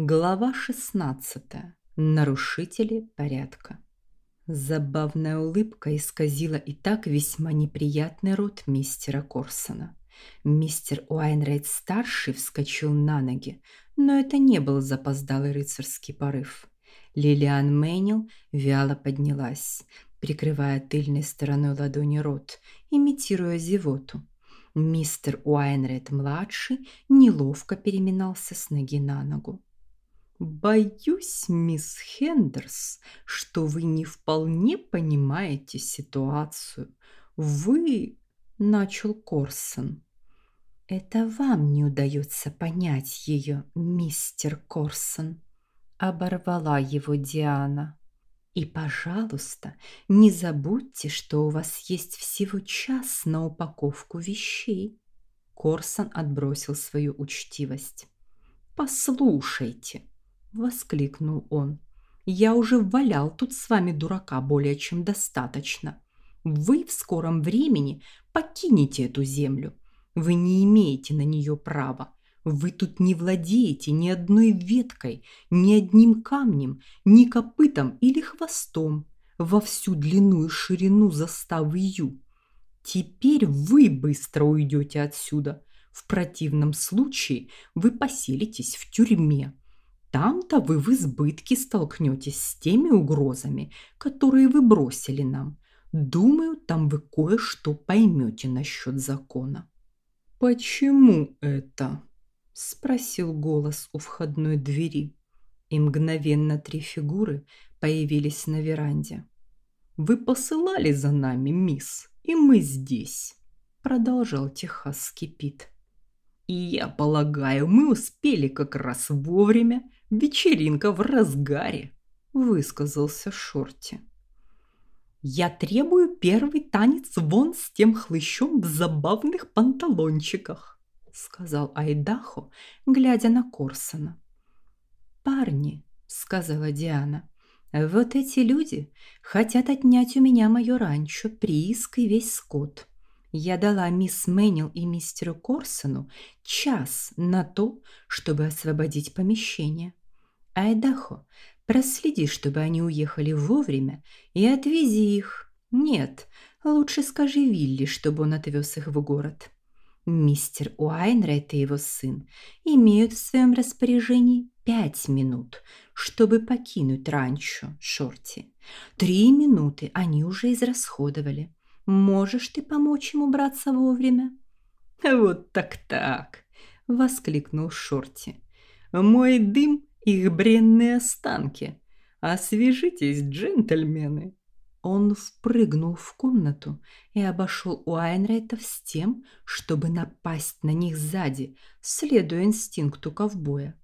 Глава 16. Нарушители порядка. Забавная улыбка исказила и так весьма неприятный рот мистера Корсона. Мистер Уайнрейд-старший вскочил на ноги, но это не был запоздалый рыцарский порыв. Лилиан Мэнил вяло поднялась, прикрывая тыльной стороной ладони рот, имитируя зевоту. Мистер Уайнрейд-младший неловко переминался с ноги на ногу. Боюсь, мисс Хендерс, что вы не вполне понимаете ситуацию. Вы, начал Корсон. Это вам не удается понять ее, мистер Корсон, оборвала его Диана. И, пожалуйста, не забудьте, что у вас есть всего час на упаковку вещей. Корсон отбросил свою учтивость. Послушайте, воскликнул он. Я уже валял тут с вами дурака более чем достаточно. Вы в скором времени покинете эту землю. Вы не имеете на нее права. Вы тут не владеете ни одной веткой, ни одним камнем, ни копытом или хвостом во всю длину и ширину заставы Ю. Теперь вы быстро уйдете отсюда. В противном случае вы поселитесь в тюрьме. Там-то вы в избытке столкнетесь с теми угрозами, которые вы бросили нам. Думаю, там вы кое-что поймете насчет закона». «Почему это?» – спросил голос у входной двери. И мгновенно три фигуры появились на веранде. «Вы посылали за нами, мисс, и мы здесь», – продолжал техасский Пит. «И я полагаю, мы успели как раз вовремя, Вечеринка в разгаре, высказался Шорти. Я требую первый танец вон с тем хлыщом в забавных панталончиках, сказал Айдахо, глядя на Корсона. Парни, сказала Диана. Вот эти люди хотят отнять у меня мое ранчо, прииск и весь скот. Я дала мисс Мэнил и мистеру Корсону час на то, чтобы освободить помещение. Айдахо, проследи, чтобы они уехали вовремя и отвези их. Нет, лучше скажи Вилли, чтобы он отвез их в город. Мистер Уайнрайт и его сын имеют в своем распоряжении пять минут, чтобы покинуть ранчо Шорти. Три минуты они уже израсходовали. Можешь ты помочь им убраться вовремя? Вот так-так, воскликнул Шорти. Мой дым их бренные останки. Освежитесь, джентльмены!» Он впрыгнул в комнату и обошел Уайнрайтов с тем, чтобы напасть на них сзади, следуя инстинкту ковбоя.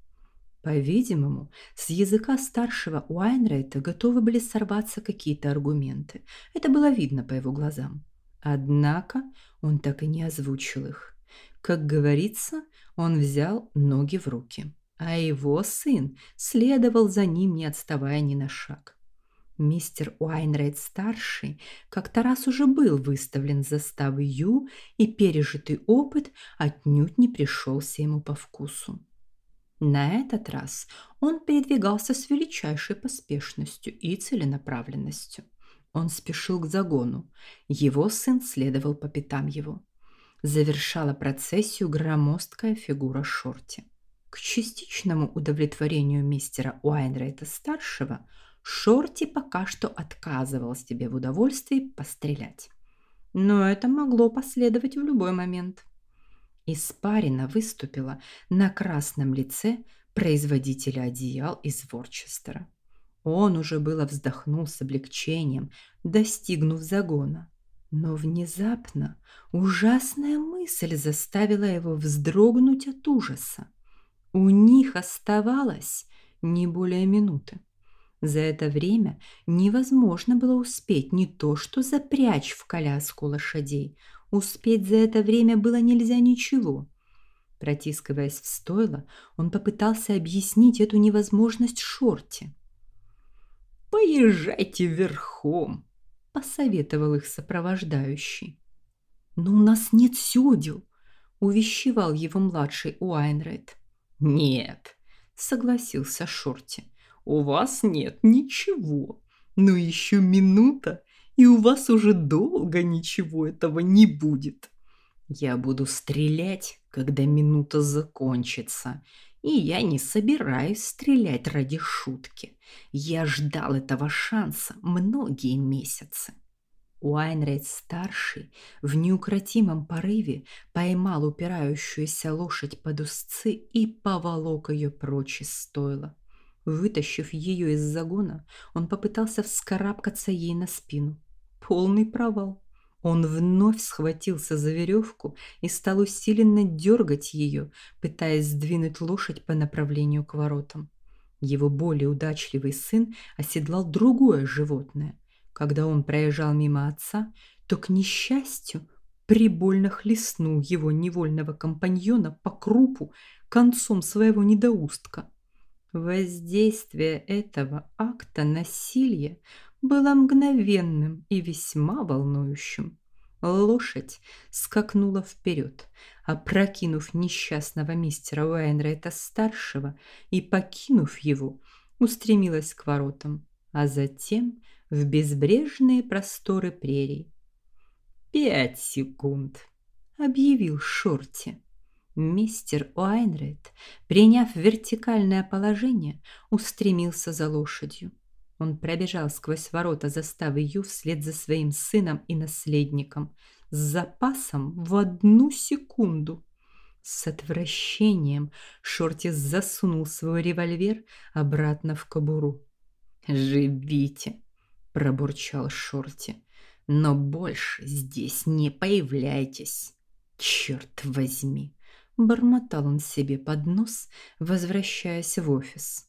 По-видимому, с языка старшего Уайнрайта готовы были сорваться какие-то аргументы. Это было видно по его глазам. Однако он так и не озвучил их. Как говорится, он взял ноги в руки а его сын следовал за ним, не отставая ни на шаг. Мистер Уайнрейд-старший как-то раз уже был выставлен за заставой Ю, и пережитый опыт отнюдь не пришелся ему по вкусу. На этот раз он передвигался с величайшей поспешностью и целенаправленностью. Он спешил к загону. Его сын следовал по пятам его. Завершала процессию громоздкая фигура Шорти. К частичному удовлетворению мистера Уайнрейта-старшего Шорти пока что отказывал себе в удовольствии пострелять. Но это могло последовать в любой момент. Испарина выступила на красном лице производителя одеял из Ворчестера. Он уже было вздохнул с облегчением, достигнув загона. Но внезапно ужасная мысль заставила его вздрогнуть от ужаса. У них оставалось не более минуты. За это время невозможно было успеть не то что запрячь в коляску лошадей, успеть за это время было нельзя ничего. Протискиваясь в стойло, он попытался объяснить эту невозможность Шорти. «Поезжайте верхом», – посоветовал их сопровождающий. «Но у нас нет сёдел», – увещевал его младший Уайнрайт. Нет, согласился Шорти. У вас нет ничего. Но еще минута, и у вас уже долго ничего этого не будет. Я буду стрелять, когда минута закончится. И я не собираюсь стрелять ради шутки. Я ждал этого шанса многие месяцы. Уайнрейд-старший в неукротимом порыве поймал упирающуюся лошадь под узцы и поволок ее прочь из стойла. Вытащив ее из загона, он попытался вскарабкаться ей на спину. Полный провал. Он вновь схватился за веревку и стал усиленно дергать ее, пытаясь сдвинуть лошадь по направлению к воротам. Его более удачливый сын оседлал другое животное. Когда он проезжал мимо отца, то, к несчастью, прибольно хлестнул его невольного компаньона по крупу концом своего недоустка. Воздействие этого акта насилия было мгновенным и весьма волнующим. Лошадь скакнула вперед, опрокинув несчастного мистера Уэйнрайта-старшего и, покинув его, устремилась к воротам, а затем в безбрежные просторы прерий. «Пять секунд», — объявил Шорти. Мистер Уайнрайт, приняв вертикальное положение, устремился за лошадью. Он пробежал сквозь ворота заставы Ю вслед за своим сыном и наследником с запасом в одну секунду. С отвращением Шорти засунул свой револьвер обратно в кобуру. «Живите!» – пробурчал Шорти. «Но больше здесь не появляйтесь! Черт возьми!» – бормотал он себе под нос, возвращаясь в офис.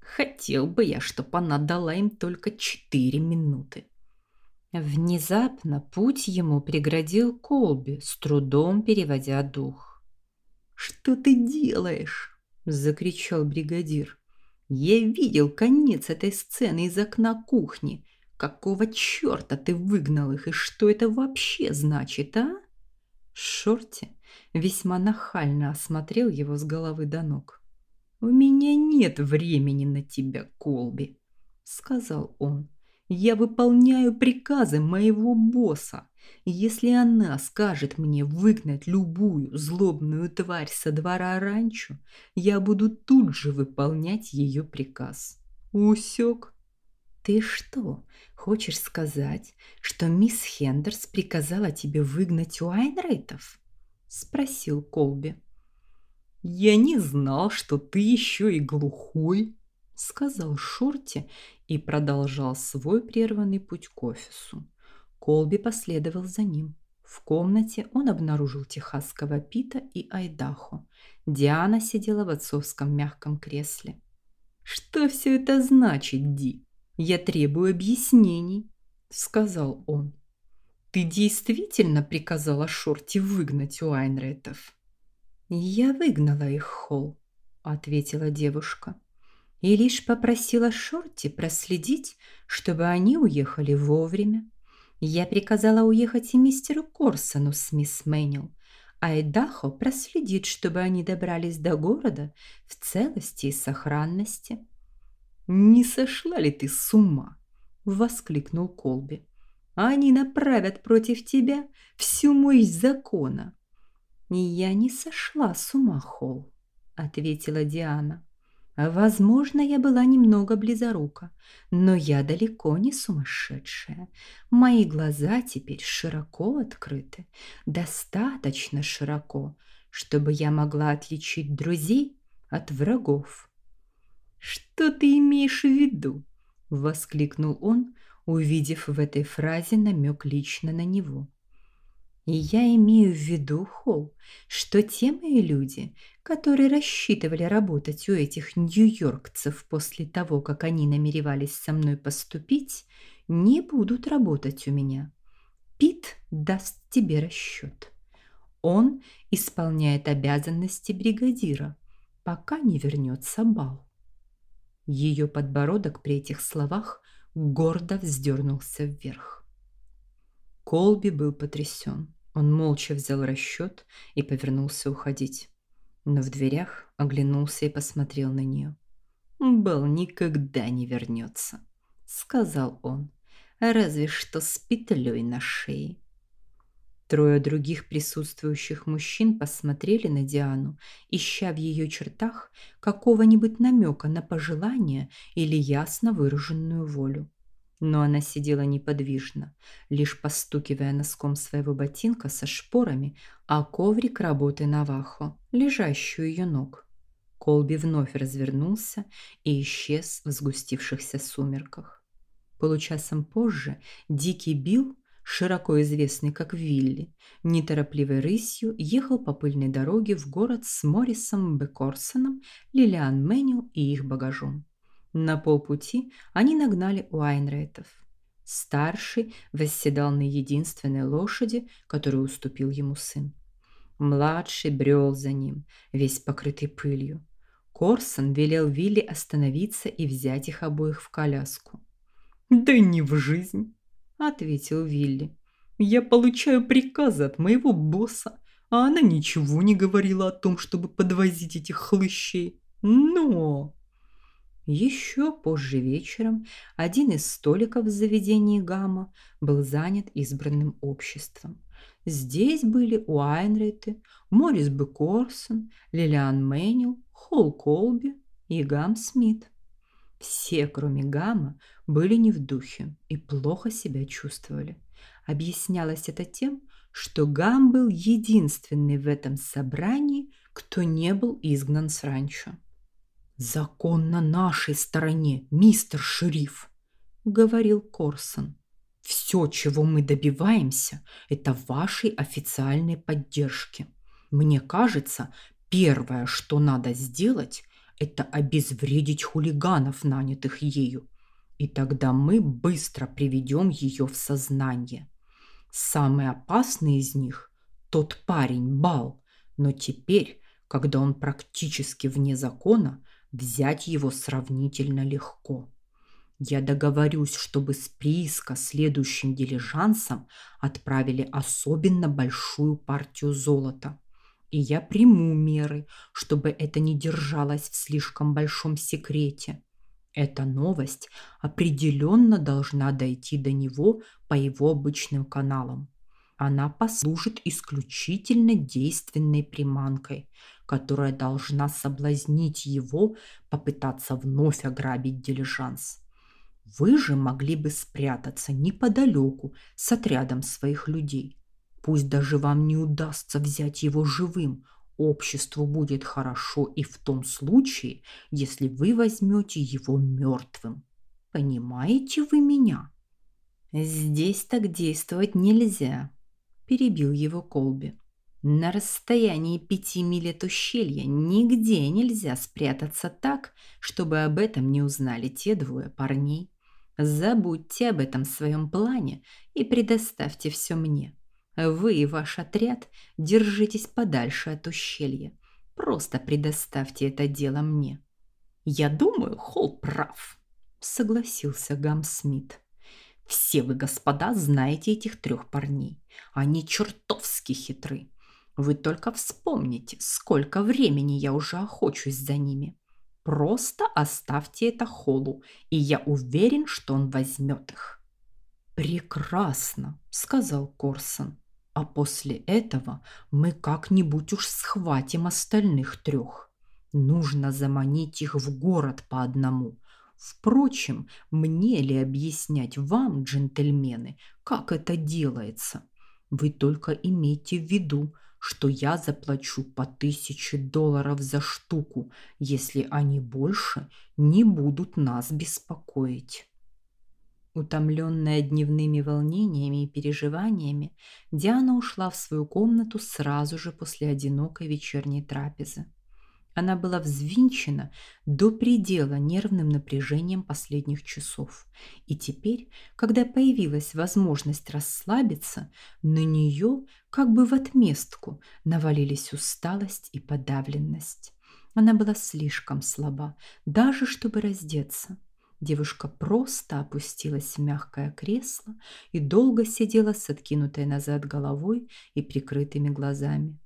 Хотел бы я, чтобы она дала им только четыре минуты. Внезапно путь ему преградил Колби, с трудом переводя дух. «Что ты делаешь?» – закричал бригадир. «Я видел конец этой сцены из окна кухни. Какого черта ты выгнал их, и что это вообще значит, а?» Шорти весьма нахально осмотрел его с головы до ног. «У меня нет времени на тебя, Колби», — сказал он. «Я выполняю приказы моего босса. Если она скажет мне выгнать любую злобную тварь со двора ранчо, я буду тут же выполнять ее приказ. Усек?» «Ты что, хочешь сказать, что мисс Хендерс приказала тебе выгнать Уайнрейтов?» – спросил Колби. «Я не знал, что ты еще и глухой», — сказал Шорти и продолжал свой прерванный путь к офису. Колби последовал за ним. В комнате он обнаружил техасского Пита и Айдахо. Диана сидела в отцовском мягком кресле. «Что все это значит, Ди? Я требую объяснений», — сказал он. «Ты действительно приказала Шорти выгнать у Айнретов?» «Я выгнала их, Холл», — ответила девушка. «И лишь попросила Шорти проследить, чтобы они уехали вовремя. Я приказала уехать и мистеру Корсону с мисс Мэннил, а Эдахо проследит, чтобы они добрались до города в целости и сохранности». «Не сошла ли ты с ума?» — воскликнул Колби. «Они направят против тебя всю мощь закона». «Я не сошла с ума, Холл», — ответила Диана. «Возможно, я была немного близорука, но я далеко не сумасшедшая. Мои глаза теперь широко открыты, достаточно широко, чтобы я могла отличить друзей от врагов». «Что ты имеешь в виду?» — воскликнул он, увидев в этой фразе намек лично на него. И я имею в виду, Холл, что те мои люди, которые рассчитывали работать у этих нью-йоркцев после того, как они намеревались со мной поступить, не будут работать у меня. Пит даст тебе расчет. Он исполняет обязанности бригадира, пока не вернется бал. Ее подбородок при этих словах гордо вздернулся вверх. Колби был потрясен. Он молча взял расчет и повернулся уходить. но в дверях оглянулся и посмотрел на нее. «Белл никогда не вернется», — сказал он, «разве что с петлей на шее». Трое других присутствующих мужчин посмотрели на Диану, ища в ее чертах какого-нибудь намека на пожелание или ясно выраженную волю. Но она сидела неподвижно, лишь постукивая носком своего ботинка со шпорами о коврик работы Навахо, лежащую ее ног. Колби вновь развернулся и исчез в сгустившихся сумерках. Получасом позже Дикий Билл широко известный как Вилли, неторопливой рысью ехал по пыльной дороге в город с Моррисом Бекорсоном, Лилиан Мэнил и их багажом. На полпути они нагнали Уайнрейтов. Старший восседал на единственной лошади, которую уступил ему сын. Младший брел за ним, весь покрытый пылью. Корсон велел Вилли остановиться и взять их обоих в коляску. «Да не в жизнь!» – ответил Вилли. «Я получаю приказы от моего босса, а она ничего не говорила о том, чтобы подвозить этих хлыщей. Но...» Еще позже вечером один из столиков в заведении Гамма был занят избранным обществом. Здесь были Уайнрейты, Морис Б. Корсон, Лилиан Мэнил, Холл Колби и Гам Смит. Все, кроме Гамма, были не в духе и плохо себя чувствовали. Объяснялось это тем, что Гам был единственный в этом собрании, кто не был изгнан с ранчо. «Закон на нашей стороне, мистер шериф», — говорил Корсон. «Все, чего мы добиваемся, это вашей официальной поддержки. Мне кажется, первое, что надо сделать, это обезвредить хулиганов, нанятых ею. И тогда мы быстро приведем ее в сознание. Самый опасный из них – тот парень Бал, но теперь, когда он практически вне закона – взять его сравнительно легко. Я договорюсь, чтобы с прииска следующим дилижансом отправили особенно большую партию золота. И я приму меры, чтобы это не держалось в слишком большом секрете. Эта новость определенно должна дойти до него по его обычным каналам. Она послужит исключительно действенной приманкой, которая должна соблазнить его попытаться вновь ограбить дилижанс. Вы же могли бы спрятаться неподалеку с отрядом своих людей. Пусть даже вам не удастся взять его живым, обществу будет хорошо и в том случае, если вы возьмете его мертвым. Понимаете вы меня? Здесь так действовать нельзя, перебил его Колби. На расстоянии пяти миль от ущелья нигде нельзя спрятаться так, чтобы об этом не узнали те двое парней. Забудьте об этом своем плане и предоставьте все мне. Вы и ваш отряд держитесь подальше от ущелья. Просто предоставьте это дело мне. Я думаю, Холл прав, согласился Гам Смит. Все вы, господа, знаете этих трех парней. Они чертовски хитры. Вы только вспомните, сколько времени я уже охочусь за ними. Просто оставьте это Холу, и я уверен, что он возьмет их. Прекрасно, сказал Корсон. А после этого мы как-нибудь уж схватим остальных трех. Нужно заманить их в город по одному. Впрочем, мне ли объяснять вам, джентльмены, как это делается? Вы только имейте в виду, что я заплачу по тысяче долларов за штуку, если они больше не будут нас беспокоить. Утомленная дневными волнениями и переживаниями, Диана ушла в свою комнату сразу же после одинокой вечерней трапезы. Она была взвинчена до предела нервным напряжением последних часов. И теперь, когда появилась возможность расслабиться, на нее, как бы в отместку, навалились усталость и подавленность. Она была слишком слаба, даже чтобы раздеться. Девушка просто опустилась в мягкое кресло и долго сидела с откинутой назад головой и прикрытыми глазами.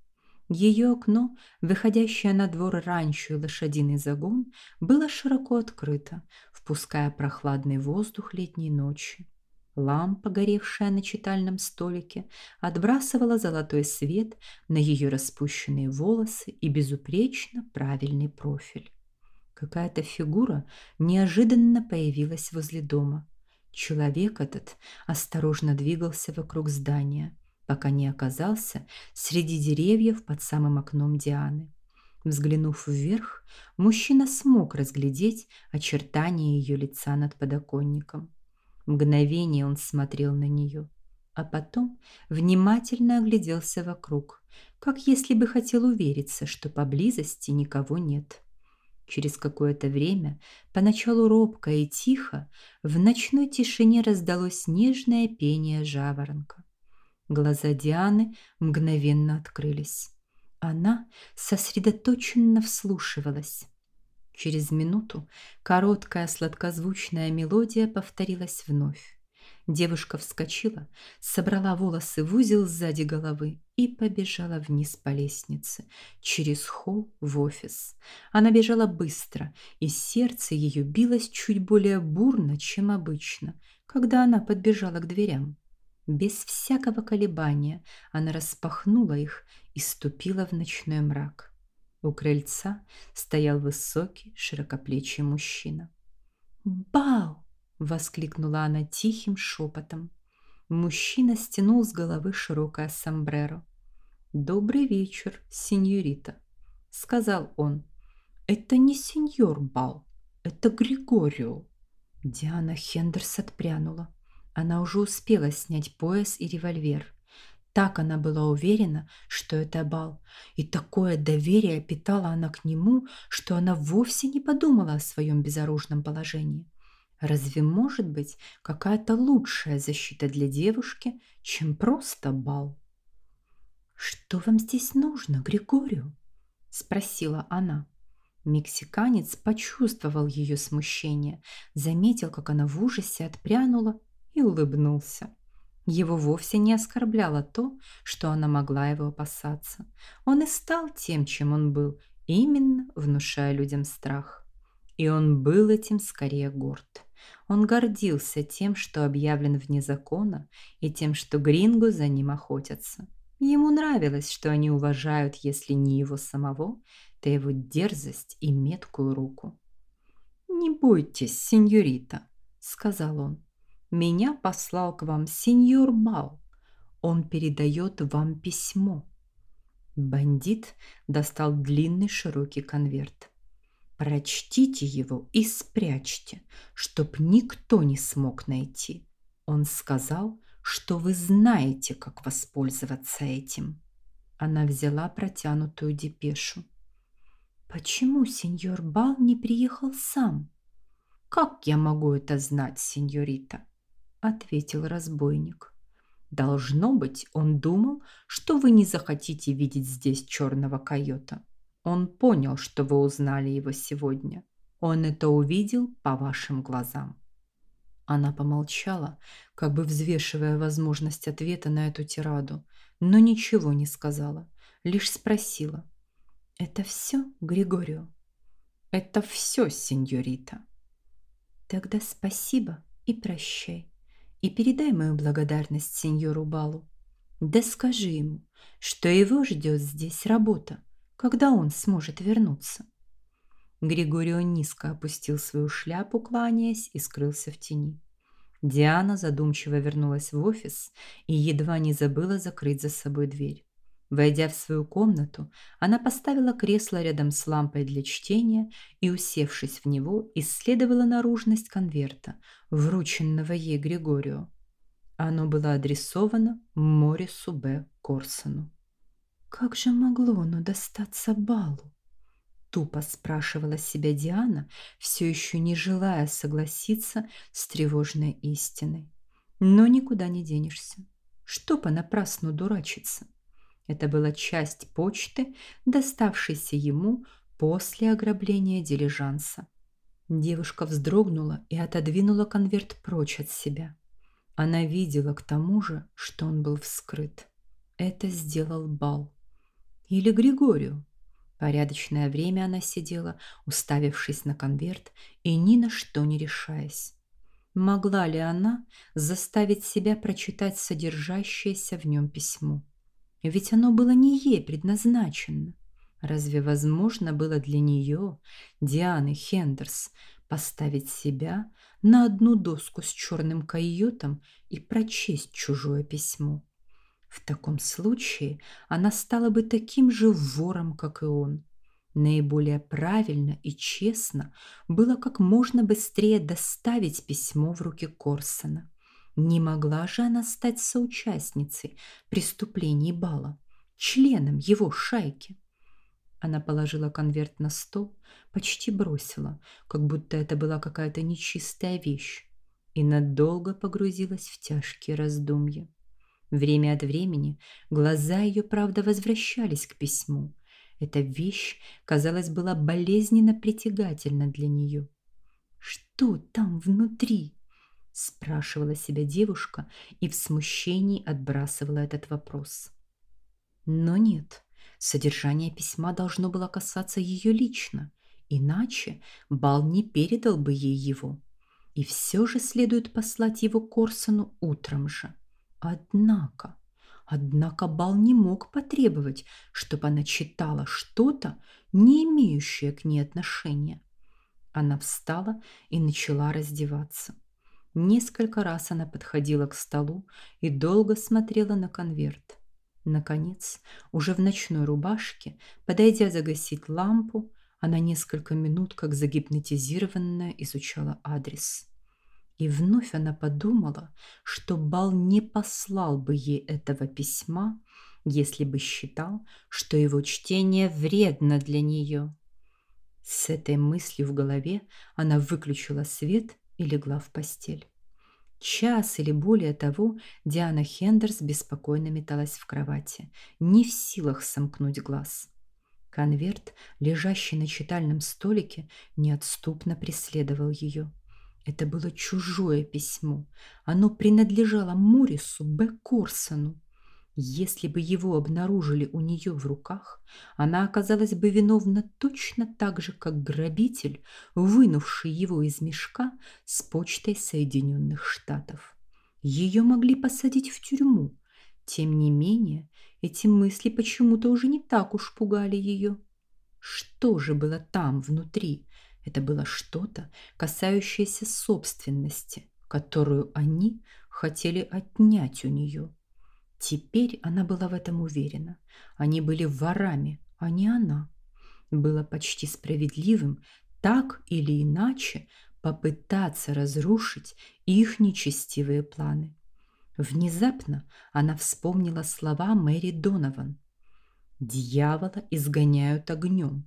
Ее окно, выходящее на двор ранчо и лошадиный загон, было широко открыто, впуская прохладный воздух летней ночи. Лампа, горевшая на читальном столике, отбрасывала золотой свет на ее распущенные волосы и безупречно правильный профиль. Какая-то фигура неожиданно появилась возле дома. Человек этот осторожно двигался вокруг здания, пока не оказался среди деревьев под самым окном Дианы. Взглянув вверх, мужчина смог разглядеть очертания ее лица над подоконником. Мгновение он смотрел на нее, а потом внимательно огляделся вокруг, как если бы хотел увериться, что поблизости никого нет. Через какое-то время, поначалу робко и тихо, в ночной тишине раздалось нежное пение жаворонка. Глаза Дианы мгновенно открылись. Она сосредоточенно вслушивалась. Через минуту короткая сладкозвучная мелодия повторилась вновь. Девушка вскочила, собрала волосы в узел сзади головы и побежала вниз по лестнице, через холл в офис. Она бежала быстро, и сердце ее билось чуть более бурно, чем обычно, когда она подбежала к дверям. Без всякого колебания она распахнула их и ступила в ночной мрак. У крыльца стоял высокий, широкоплечий мужчина. «Бау!» – воскликнула она тихим шепотом. Мужчина стянул с головы широкое сомбреро. «Добрый вечер, сеньорита», – сказал он. «Это не сеньор Бал, это Григорио». Диана Хендерс отпрянула. Она уже успела снять пояс и револьвер. Так она была уверена, что это бал, и такое доверие питала она к нему, что она вовсе не подумала о своем безоружном положении. Разве может быть какая-то лучшая защита для девушки, чем просто бал? «Что вам здесь нужно, Григорию?» – спросила она. Мексиканец почувствовал ее смущение, заметил, как она в ужасе отпрянула и улыбнулся. Его вовсе не оскорбляло то, что она могла его опасаться. Он и стал тем, чем он был, именно внушая людям страх. И он был этим скорее горд. Он гордился тем, что объявлен вне закона, и тем, что гринго за ним охотятся. Ему нравилось, что они уважают, если не его самого, то его дерзость и меткую руку. «Не бойтесь, сеньорита», — сказал он. Меня послал к вам сеньор Бал. Он передает вам письмо. Бандит достал длинный широкий конверт. Прочтите его и спрячьте, чтоб никто не смог найти. Он сказал, что вы знаете, как воспользоваться этим. Она взяла протянутую депешу. Почему сеньор Бал не приехал сам? Как я могу это знать, сеньорита? ответил разбойник. Должно быть, он думал, что вы не захотите видеть здесь черного койота. Он понял, что вы узнали его сегодня. Он это увидел по вашим глазам. Она помолчала, как бы взвешивая возможность ответа на эту тираду, но ничего не сказала, лишь спросила: "Это все, Григорио?" "Это все, сеньорита". "Тогда спасибо и прощай" и передай мою благодарность сеньору Балу. Да скажи ему, что его ждет здесь работа, когда он сможет вернуться. Григорио низко опустил свою шляпу, кланяясь, и скрылся в тени. Диана задумчиво вернулась в офис и едва не забыла закрыть за собой дверь. Войдя в свою комнату, она поставила кресло рядом с лампой для чтения и, усевшись в него, исследовала наружность конверта, врученного ей Григорию. Оно было адресовано Морису Б. Корсону. «Как же могло оно достаться Балу?» Тупо спрашивала себя Диана, все еще не желая согласиться с тревожной истиной. Но никуда не денешься. Что понапрасну дурачиться? Это была часть почты, доставшейся ему после ограбления дилижанса. Девушка вздрогнула и отодвинула конверт прочь от себя. Она видела к тому же, что он был вскрыт. Это сделал Бал. Или Григорию? Порядочное время она сидела, уставившись на конверт и ни на что не решаясь. Могла ли она заставить себя прочитать содержащееся в нем письмо? Ведь оно было не ей предназначено. Разве возможно было для нее, Дианы Хендерс, поставить себя на одну доску с черным койотом и прочесть чужое письмо? В таком случае она стала бы таким же вором, как и он. Наиболее правильно и честно было как можно быстрее доставить письмо в руки Корсона. Не могла же она стать соучастницей преступлений Бала, членом его шайки. Она положила конверт на стол, почти бросила, как будто это была какая-то нечистая вещь, и надолго погрузилась в тяжкие раздумья. Время от времени глаза ее, правда, возвращались к письму. Эта вещь, казалось, была болезненно притягательна для нее. «Что там внутри?» – спрашивала себя девушка и в смущении отбрасывала этот вопрос. Но нет, Содержание письма должно было касаться ее лично, иначе Бал не передал бы ей его. И все же следует послать его Корсону утром же. Однако, однако Бал не мог потребовать, чтобы она читала что-то, не имеющее к ней отношения. Она встала и начала раздеваться. Несколько раз она подходила к столу и долго смотрела на конверт. Наконец, уже в ночной рубашке, подойдя загасить лампу, она несколько минут, как загипнотизированная, изучала адрес. И вновь она подумала, что Бал не послал бы ей этого письма, если бы считал, что его чтение вредно для нее. С этой мыслью в голове она выключила свет и легла в постель. Час или более того Диана Хендерс беспокойно металась в кровати, не в силах сомкнуть глаз. Конверт, лежащий на читальном столике, неотступно преследовал ее. Это было чужое письмо. Оно принадлежало Морису Б. Корсону. Если бы его обнаружили у нее в руках, она оказалась бы виновна точно так же, как грабитель, вынувший его из мешка с почтой Соединенных Штатов. Ее могли посадить в тюрьму. Тем не менее, эти мысли почему-то уже не так уж пугали ее. Что же было там внутри? Это было что-то, касающееся собственности, которую они хотели отнять у нее. Теперь она была в этом уверена. Они были ворами, а не она. Было почти справедливым так или иначе попытаться разрушить их нечестивые планы. Внезапно она вспомнила слова Мэри Донован. «Дьявола изгоняют огнем».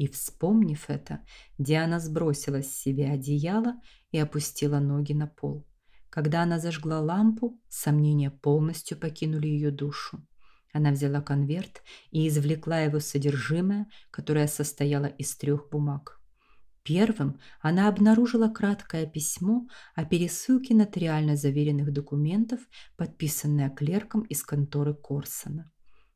И, вспомнив это, Диана сбросила с себя одеяло и опустила ноги на пол. Когда она зажгла лампу, сомнения полностью покинули ее душу. Она взяла конверт и извлекла его содержимое, которое состояло из трех бумаг. Первым она обнаружила краткое письмо о пересылке нотариально заверенных документов, подписанное клерком из конторы Корсона.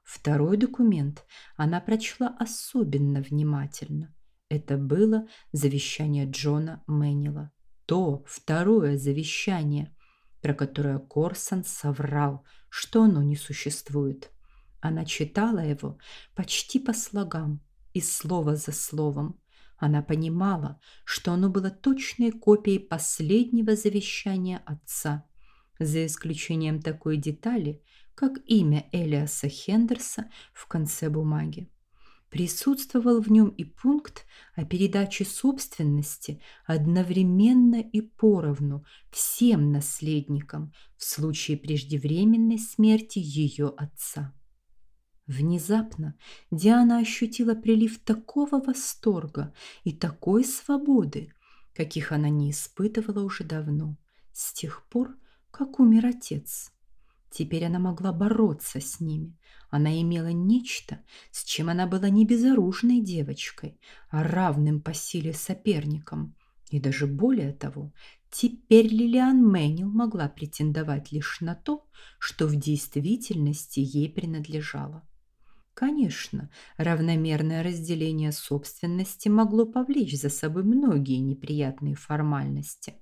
Второй документ она прочла особенно внимательно. Это было завещание Джона Мэннила то второе завещание, про которое Корсон соврал, что оно не существует. Она читала его почти по слогам и слово за словом. Она понимала, что оно было точной копией последнего завещания отца, за исключением такой детали, как имя Элиаса Хендерса в конце бумаги. Присутствовал в нем и пункт о передаче собственности одновременно и поровну всем наследникам в случае преждевременной смерти ее отца. Внезапно Диана ощутила прилив такого восторга и такой свободы, каких она не испытывала уже давно, с тех пор, как умер отец. Теперь она могла бороться с ними. Она имела нечто, с чем она была не безоружной девочкой, а равным по силе соперником. И даже более того, теперь Лилиан Мэннил могла претендовать лишь на то, что в действительности ей принадлежало. Конечно, равномерное разделение собственности могло повлечь за собой многие неприятные формальности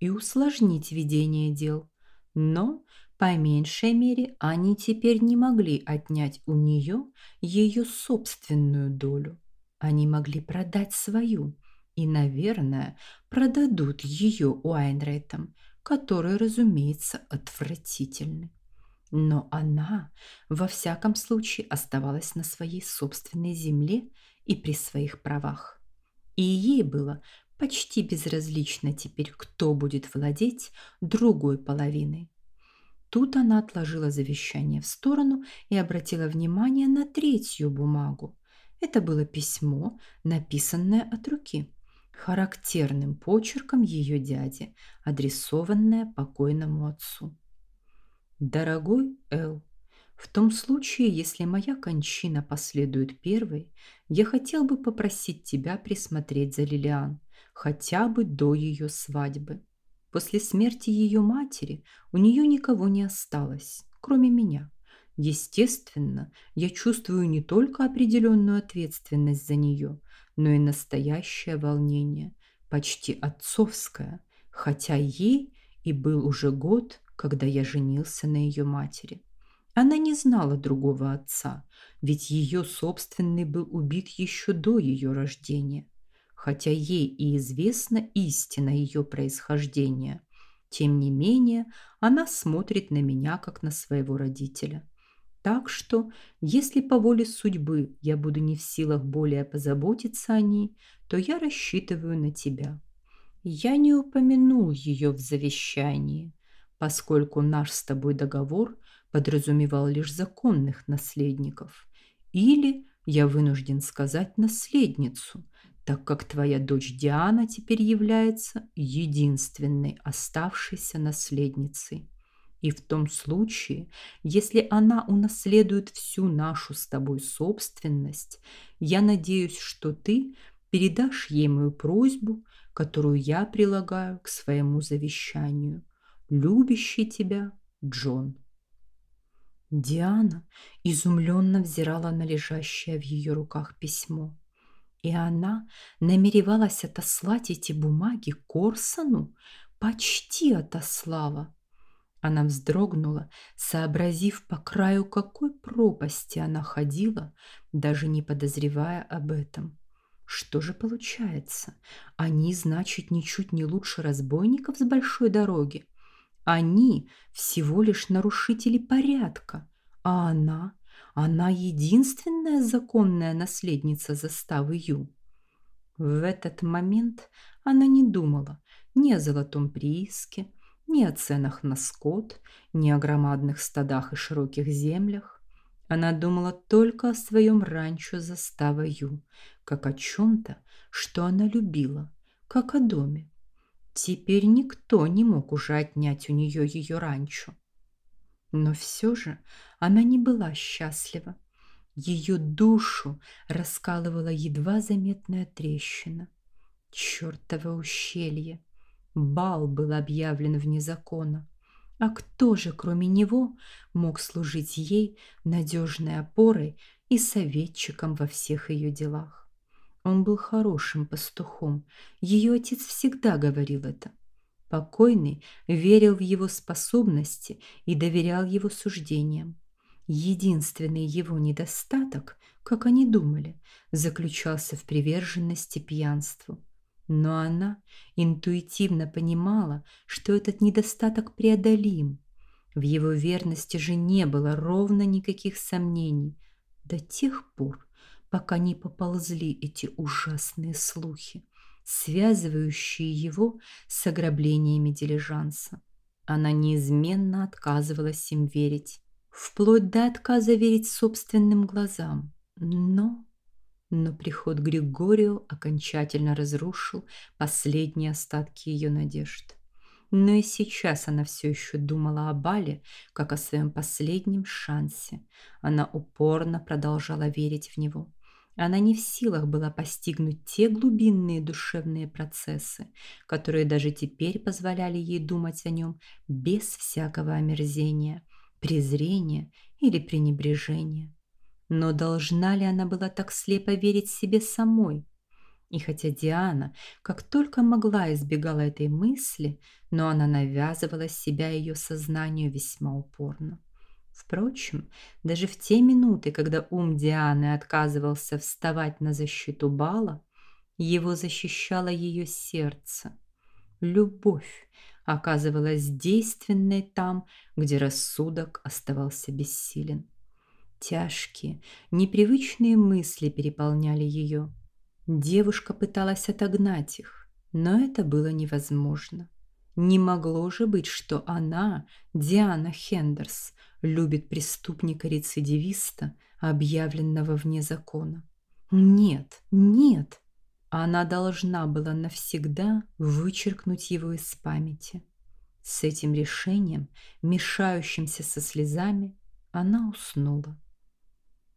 и усложнить ведение дел, но, по меньшей мере, они теперь не могли отнять у нее ее собственную долю. Они могли продать свою и, наверное, продадут ее Уайнрейтам, которые, разумеется, отвратительны но она во всяком случае оставалась на своей собственной земле и при своих правах. И ей было почти безразлично теперь, кто будет владеть другой половиной. Тут она отложила завещание в сторону и обратила внимание на третью бумагу. Это было письмо, написанное от руки, характерным почерком ее дяди, адресованное покойному отцу. Дорогой Эл, в том случае, если моя кончина последует первой, я хотел бы попросить тебя присмотреть за Лилиан, хотя бы до ее свадьбы. После смерти ее матери у нее никого не осталось, кроме меня. Естественно, я чувствую не только определенную ответственность за нее, но и настоящее волнение, почти отцовское, хотя ей и был уже год, когда я женился на ее матери. Она не знала другого отца, ведь ее собственный был убит еще до ее рождения. Хотя ей и известна истина ее происхождения, тем не менее она смотрит на меня как на своего родителя. Так что, если по воле судьбы я буду не в силах более позаботиться о ней, то я рассчитываю на тебя. Я не упомянул ее в завещании – поскольку наш с тобой договор подразумевал лишь законных наследников. Или, я вынужден сказать, наследницу, так как твоя дочь Диана теперь является единственной оставшейся наследницей. И в том случае, если она унаследует всю нашу с тобой собственность, я надеюсь, что ты передашь ей мою просьбу, которую я прилагаю к своему завещанию – любящий тебя Джон. Диана изумленно взирала на лежащее в ее руках письмо. И она намеревалась отослать эти бумаги Корсону, почти отослала. Она вздрогнула, сообразив по краю какой пропасти она ходила, даже не подозревая об этом. Что же получается? Они, значит, ничуть не лучше разбойников с большой дороги. Они всего лишь нарушители порядка, а она, она единственная законная наследница заставы Ю. В этот момент она не думала ни о золотом прииске, ни о ценах на скот, ни о громадных стадах и широких землях. Она думала только о своем ранчо застава Ю, как о чем-то, что она любила, как о доме, Теперь никто не мог уже отнять у нее ее ранчо. Но все же она не была счастлива. Ее душу раскалывала едва заметная трещина. Чёртово ущелье! Бал был объявлен вне закона. А кто же, кроме него, мог служить ей надежной опорой и советчиком во всех ее делах? Он был хорошим пастухом. Ее отец всегда говорил это. Покойный верил в его способности и доверял его суждениям. Единственный его недостаток, как они думали, заключался в приверженности пьянству. Но она интуитивно понимала, что этот недостаток преодолим. В его верности же не было ровно никаких сомнений до тех пор, пока не поползли эти ужасные слухи, связывающие его с ограблениями дилижанса. Она неизменно отказывалась им верить, вплоть до отказа верить собственным глазам. Но... Но приход Григорио окончательно разрушил последние остатки ее надежд. Но и сейчас она все еще думала о Бале, как о своем последнем шансе. Она упорно продолжала верить в него. Она не в силах была постигнуть те глубинные душевные процессы, которые даже теперь позволяли ей думать о нем без всякого омерзения, презрения или пренебрежения. Но должна ли она была так слепо верить себе самой? И хотя Диана, как только могла, избегала этой мысли, но она навязывала себя ее сознанию весьма упорно. Впрочем, даже в те минуты, когда ум Дианы отказывался вставать на защиту Бала, его защищало ее сердце. Любовь оказывалась действенной там, где рассудок оставался бессилен. Тяжкие, непривычные мысли переполняли ее. Девушка пыталась отогнать их, но это было невозможно. Не могло же быть, что она, Диана Хендерс, любит преступника-рецидивиста, объявленного вне закона. Нет, нет. Она должна была навсегда вычеркнуть его из памяти. С этим решением, мешающимся со слезами, она уснула.